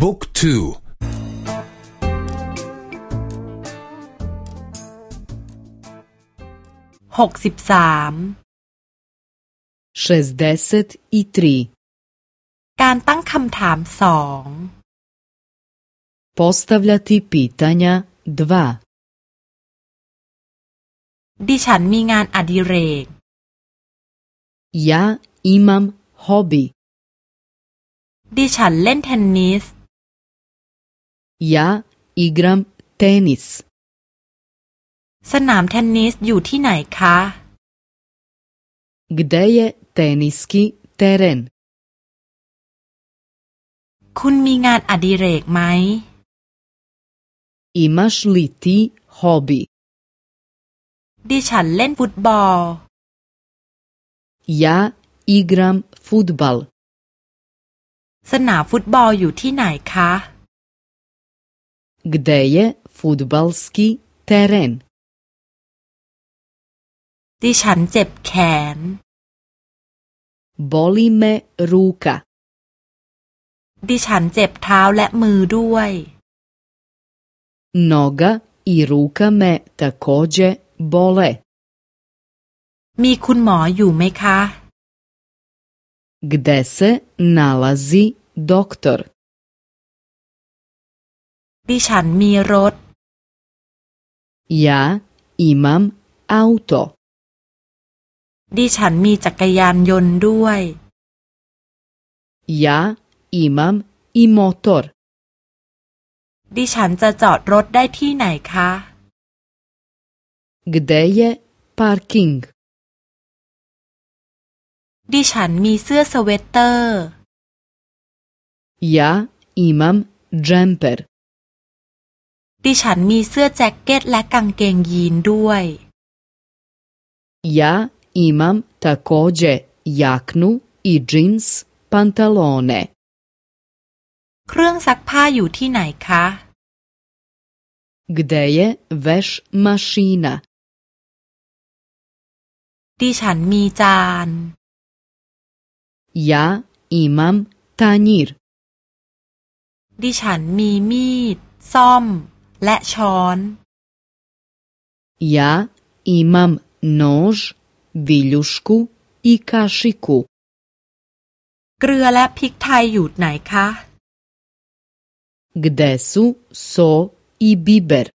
บุ๊กทูหกสิบสามการตั้งคำถามสอง Postavljati pitanja 2ดิฉันมีงานอดิเรก Ja imam hobi ดิฉันเล่นเทนนิส Ja igram tenis สนามเทนนิสอยู่ที่ไหนคะ Gde je teniski teren คุณมีงานอดิเรกไหม Imaš li ti hobi ดิฉันเล่นฟุตบอล Ja igram futbal สนามฟุตบอลอยู่ที่ไหนคะ Gde je futbalski teren ดิฉันเจ็บแขน Boli me ruka ดิฉันเจ็บเท้าและมือด้วย Noga i ruka me takođe bole มีคุณหมออยู่ไหมคะ Gde se nalazi doktor ดิฉันมีรถ Ja imam auto ดิฉันมีจักรยานยนต์ด้วย Ja imam i motor ดิฉันจะจอดรถได้ที่ไหนคะ Gde je parking ดิฉันมีเสื้อสเวตเตอร์ Ja imam džemper ดิฉันมีเสื้อแจ็คเก็ตและกางเกงยีนด้วย Ja imam takođe jaknu i džins pantalone เครื่องซักผ้าอยู่ที่ไหนคะ Gde je veš mašina ดิฉันมีจาน Ja imam tanjir ดิฉันมีมีด ซ่อม และช้อน Ja imam nož, viljušku i kašiku เกลือและพริกไทยอยู่ไหนคะ Gde su so i biber